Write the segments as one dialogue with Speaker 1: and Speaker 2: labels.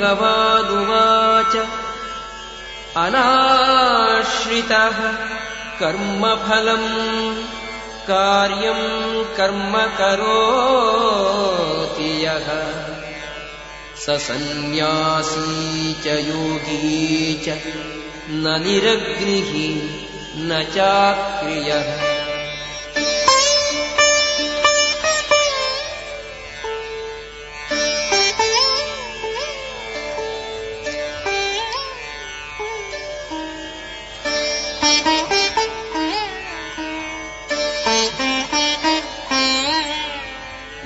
Speaker 1: श्रीभगवानुवाच अनाश्रितः कर्मफलम् कार्यम् कर्म करोति यः। स सन्न्यासी च योगी च न निरग्निः न चाक्रियः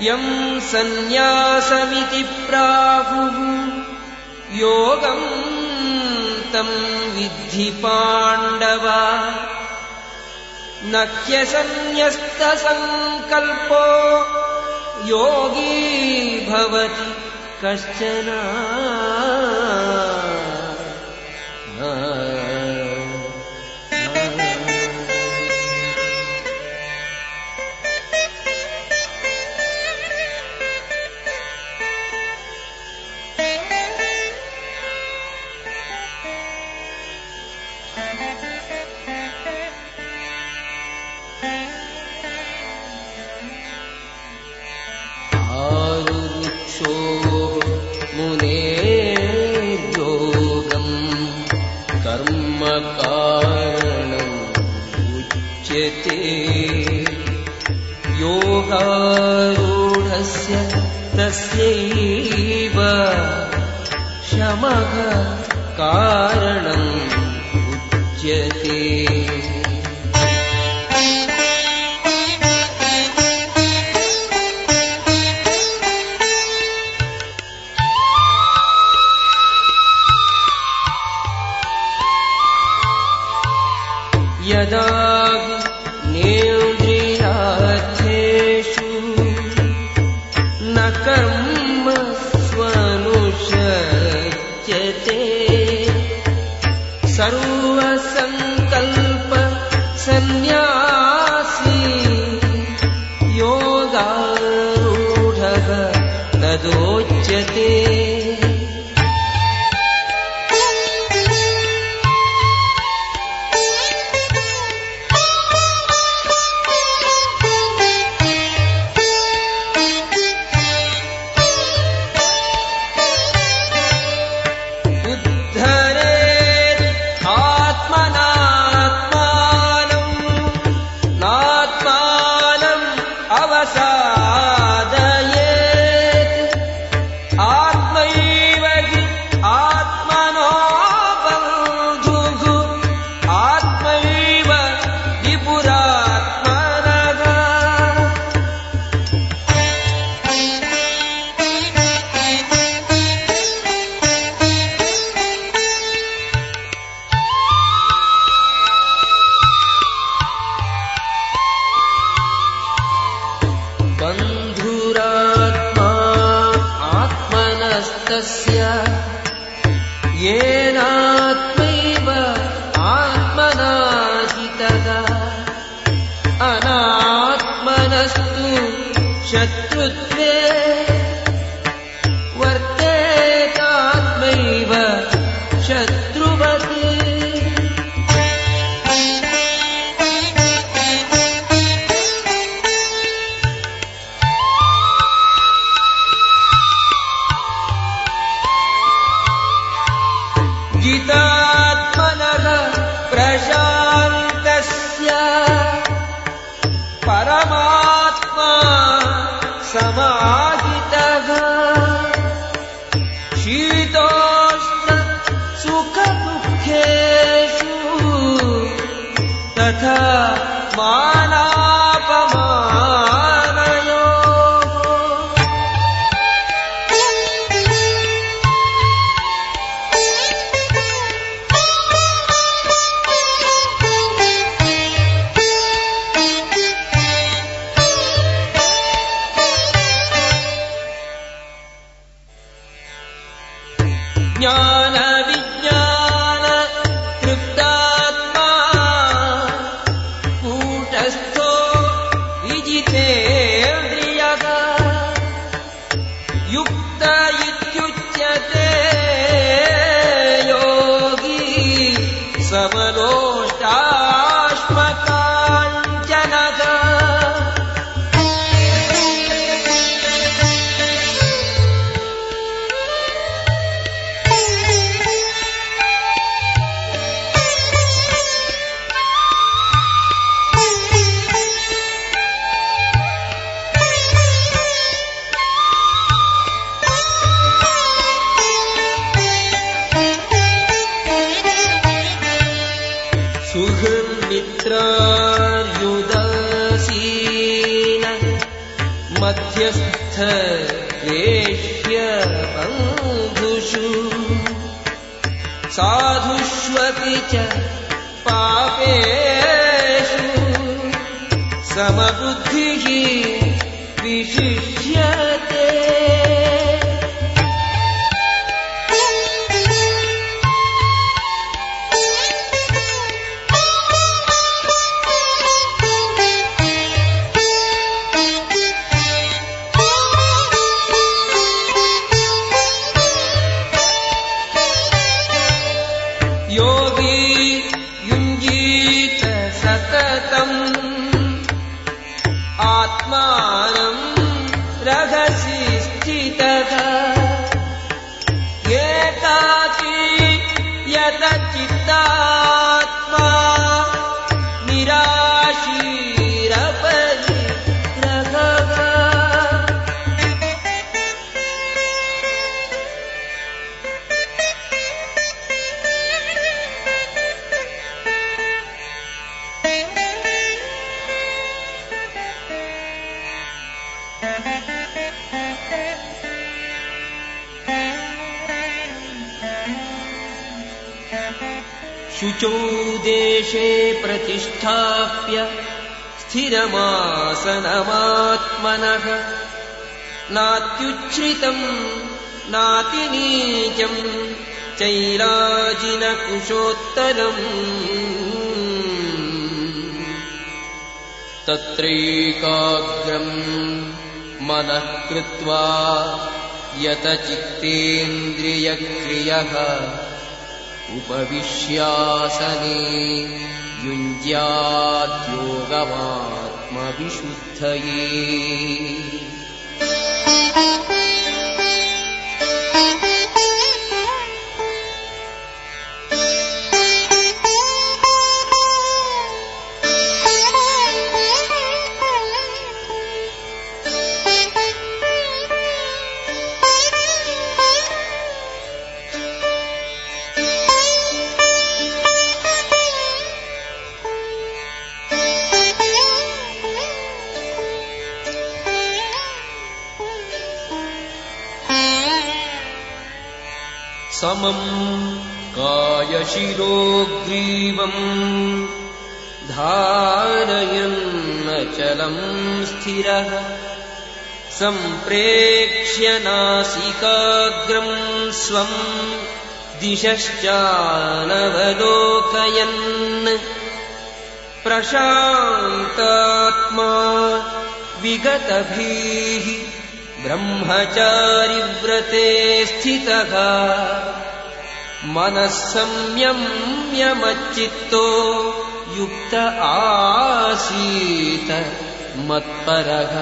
Speaker 1: यम् सन्न्यासमिति प्राहुः। योगम् तम् विद्धि पाण्डवा। न ह्यसन्न्यस्तसङ्कल्पो योगी भवति कश्चन तस्यैव शमः कारणम् उच्यते आत्मनस्तस्य येनात्मैव सुहृन्मित्रार्युदासीन मध्यस्थ बन्धुषु साधुष्वपि च पापेषु समबुद्धिः विशिष्यते स्थितः एकाकी यतचित्तात्मा देशे प्रतिष्ठाप्य स्थिरमासनमात्मनः। नात्युच्छ्रितम् नातिनीचम् चैराजिनकुशोत्तरम्। तत्रैकाग्रम् मनः कृत्वा यतचित्तेन्द्रियक्रियः उपविश्यासने युञ्ज्याद्योगमात्मविशुद्धये समम् कायशिरोग्रीवम् धारयन्नचलम् स्थिरः सम्प्रेक्ष्य नासिकाग्रम् स्वम् दिशश्चानवलोकयन्। प्रशान्तात्मा विगतभिः ब्रह्मचारिव्रते स्थितः मनः संयम्यमच्चित्तो युक्त आसीत मत्परः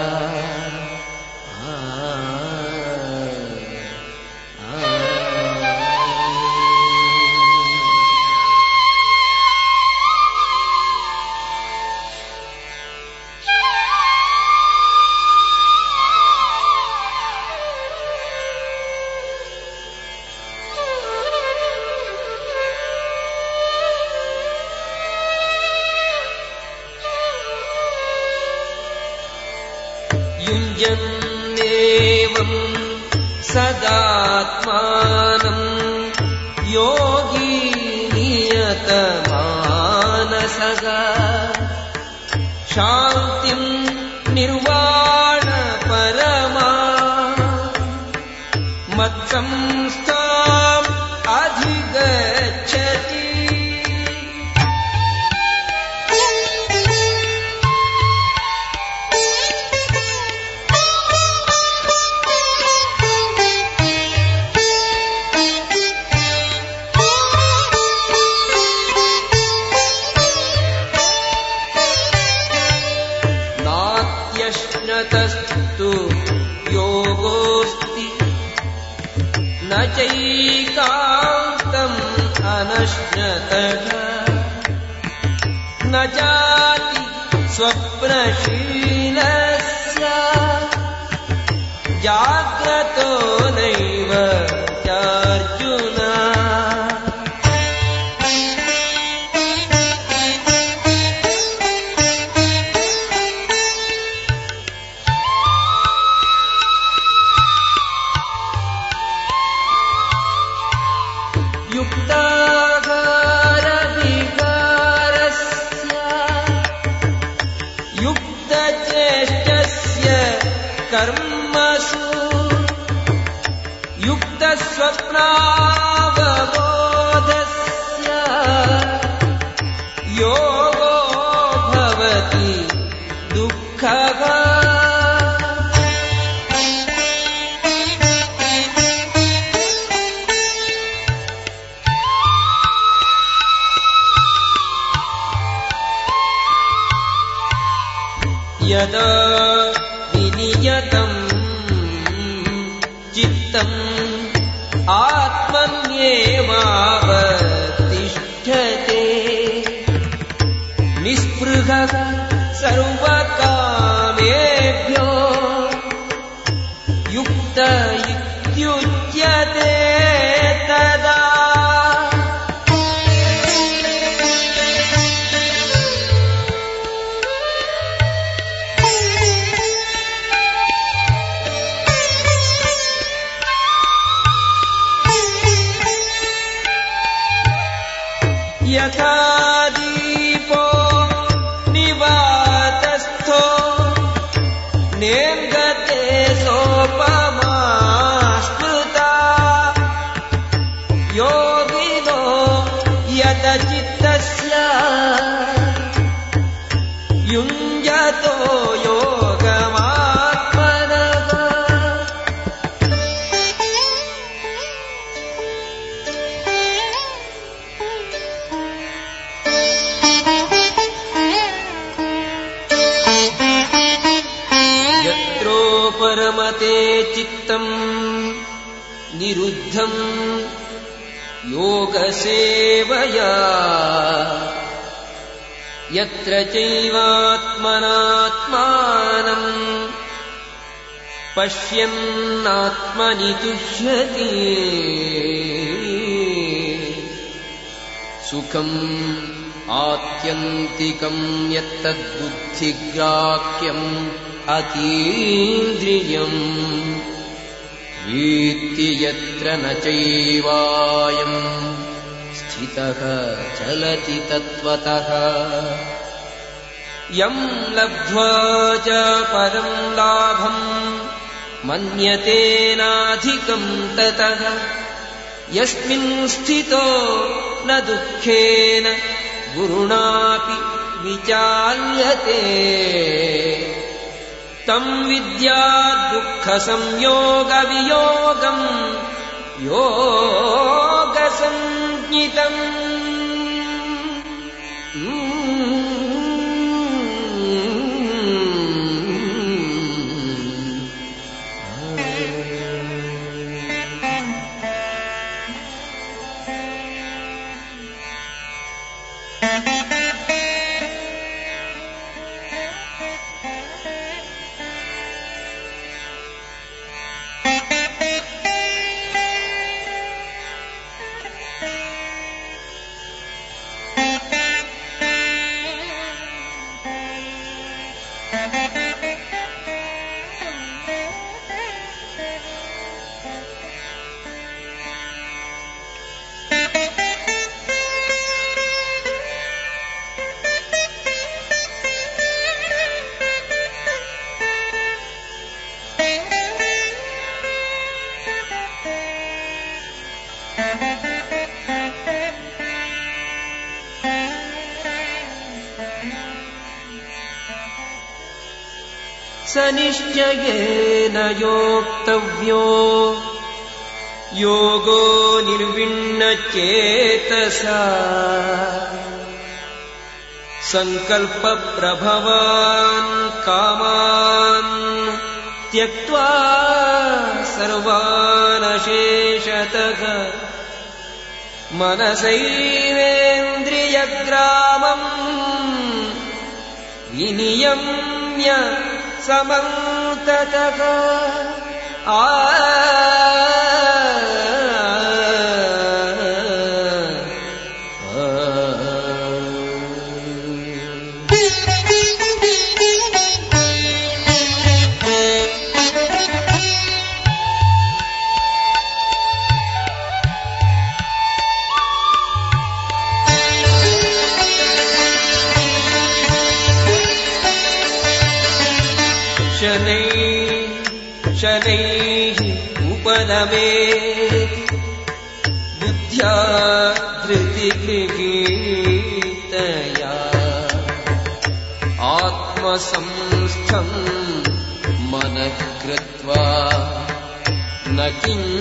Speaker 1: युञ्जन्नेवम् सदात्मानम् योगी नियतमानसः। शान्तिम् निर्वाणपरमा। मत्संस्थाम् स्वप्नशीलस्य जाग्रतो नैव चार्जुना यदा विनियतम् चित्तम् आत्मन्येवावतिष्ठते। निःस्पृहः सर्वकामेभ्यो युञ्जतो योगमात्मनः। यत्रो परमते चित्तम् निरुद्धम् योगसेवया यत्र चैवात्मनात्मानम् पश्यन्नात्मनि तुष्यति। सुखम् आत्यन्तिकम् यत्तद्बुद्धिग्राह्यम् अतीन्द्रियम्। वीत्ति यत्र न चैवायम् स्थितः चलति तत्त्वतः यम् लब्ध्वा च परम् लाभम् मन्यतेनाधिकम् ततः। यस्मिन् स्थितो न दुःखेन गुरुणापि विचाल्यते। तम् विद्या दुःखसंयोगवियोगम् योगसञ्ज्ञितम् स जयेन योक्तव्यो। योगो निर्विण्णचेतसा। सङ्कल्पप्रभवान् कामान् त्यक्त्वा सर्वानशेषतः। मनसैवेन्द्रियग्रामम् विनियम्य समम् مفتتحا جنة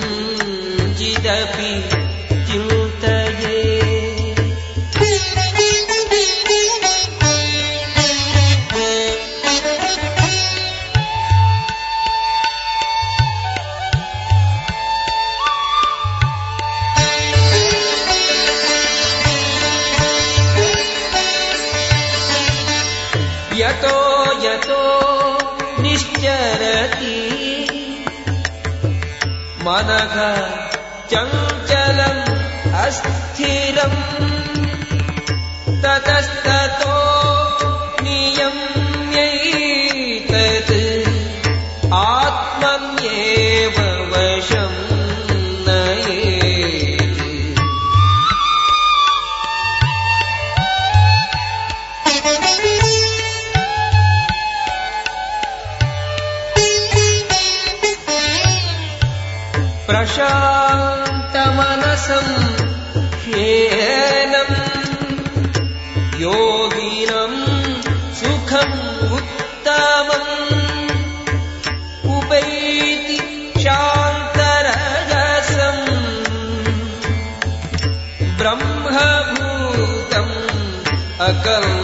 Speaker 1: Circle.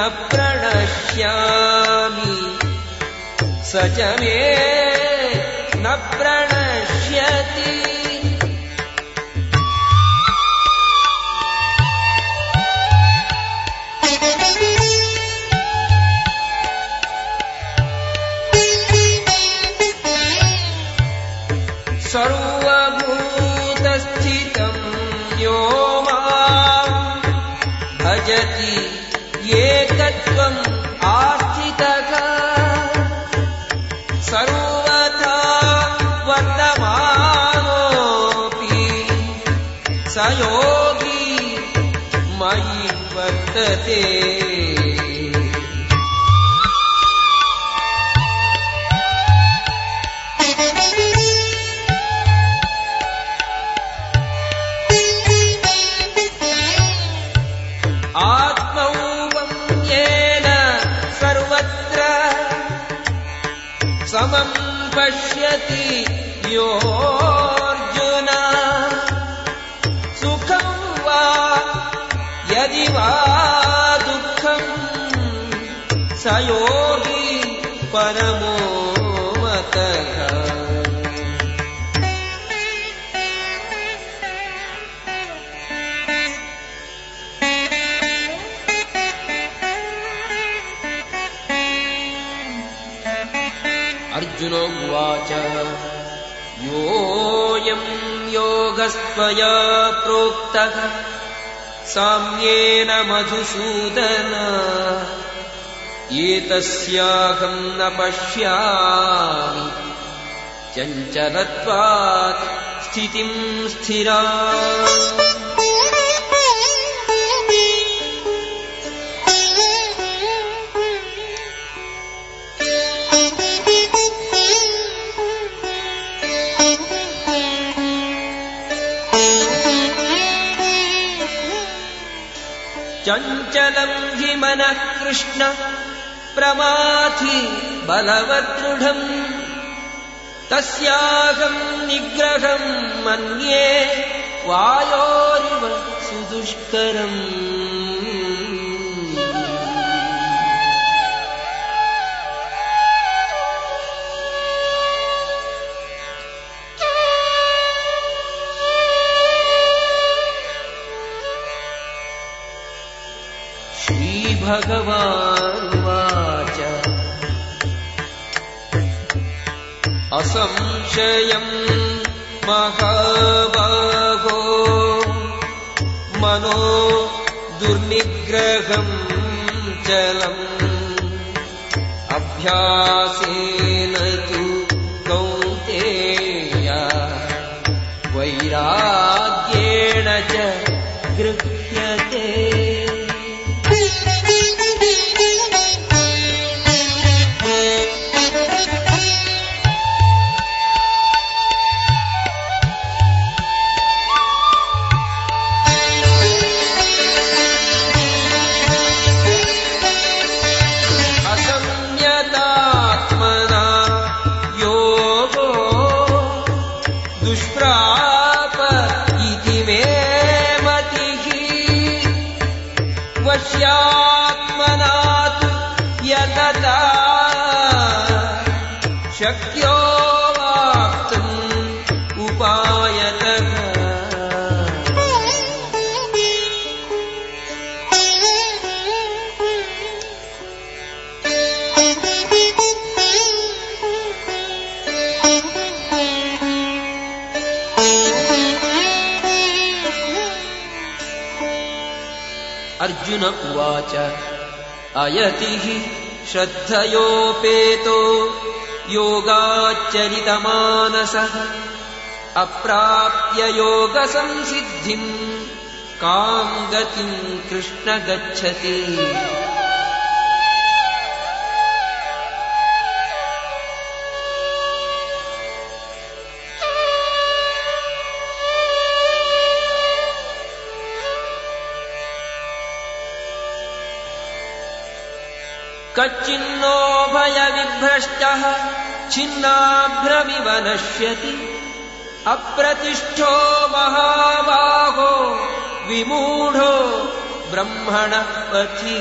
Speaker 1: प्रणश्यामि। स च मे न प्रणश्यति। आत्मौव येन सर्वत्र समम् पश्यति योऽर्जुन। सुखम् वा यदि वा परमो मतः अर्जुन उवाच योऽयम् योगस्त्वया प्रोक्तः साम्येन मधुसूदन एतस्याहम् न पश्यामि। चञ्चलत्वात् स्थितिम् स्थिरा। चञ्चलम् हि मनः कृष्ण प्रमाथि बलवदृढम्। तस्याहम् निग्रहम् मन्ये वायोरिव सुदुष्करम् असंशयम् महाबाहो मनो दुर्निग्रहम् चलम् अभ्यासेन अर्जुन उवाच अयतिः श्रद्धयोपेतो योगाच्चरितमानसः। अप्राप्य योगसंसिद्धिम् काम् गतिम् कृष्ण गच्छति कच्चिन्नो भयविभ्रष्टः छिन्नाभ्रमिव नश्यति अप्रतिष्ठो महाबाहो विमूढो ब्रह्मणः पथि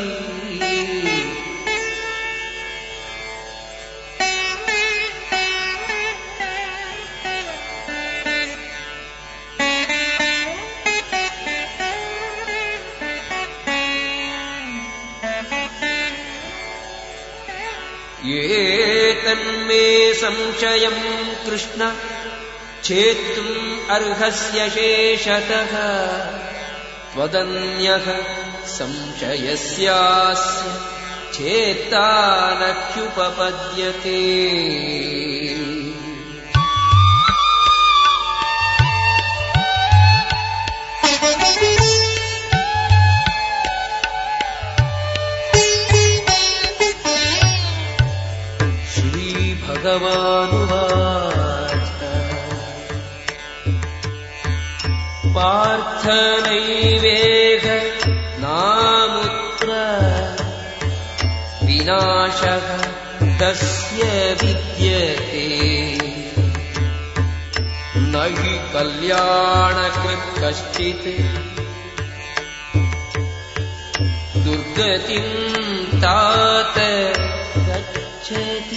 Speaker 1: संशयम् कृष्ण। छेत्तुम् अर्हस्य शेषतः। त्वदन्यः संशयस्यास्य छेत्ता नख्युपपद्यते श्रीभगवानुवाच पार्थनैवेह नामुत्र विनाशः तस्य विद्यते। न हि कल्याणकृत् कश्चित् दुर्गतिम् तात गच्छति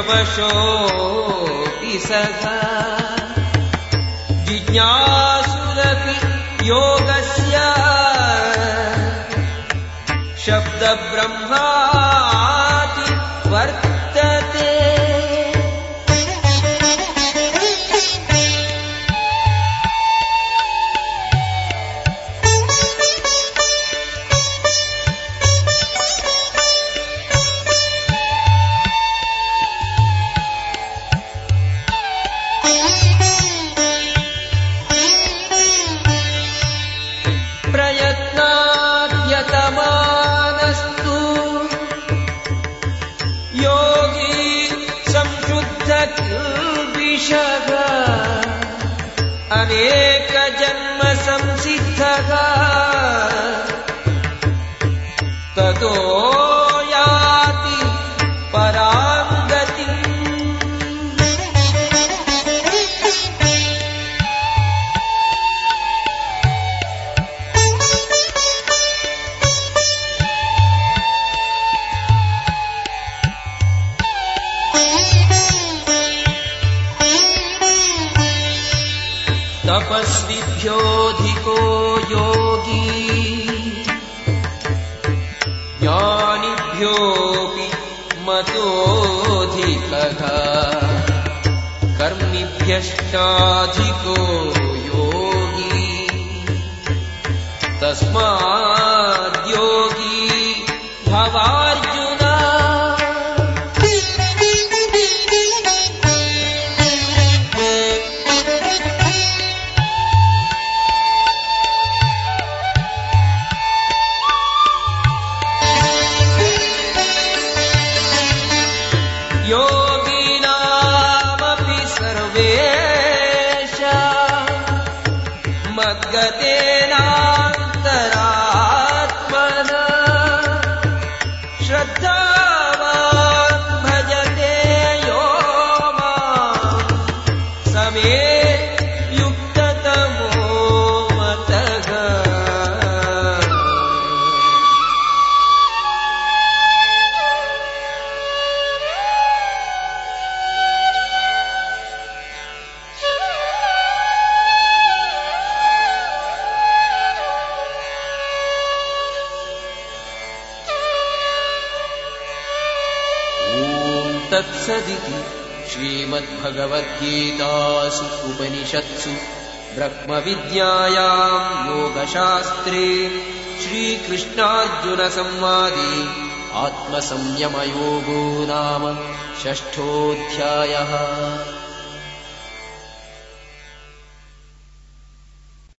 Speaker 1: ह्यवशोऽपि सः जिज्ञासुरपि योगस्य। शब्दब्रह्माति तपस्विभ्योऽधिको योगी। ज्ञानिभ्योऽपि मतोऽधिकः। कर्मिभ्यश्चाधिको योगी। तस्माद्योगी श्रीमद्भगवद्गीतासु उपनिषत्सु ब्रह्मविद्यायाम् योगशास्त्रे श्रीकृष्णार्जुनसंवादे आत्मसंयमयोगो नाम षष्ठोऽध्यायः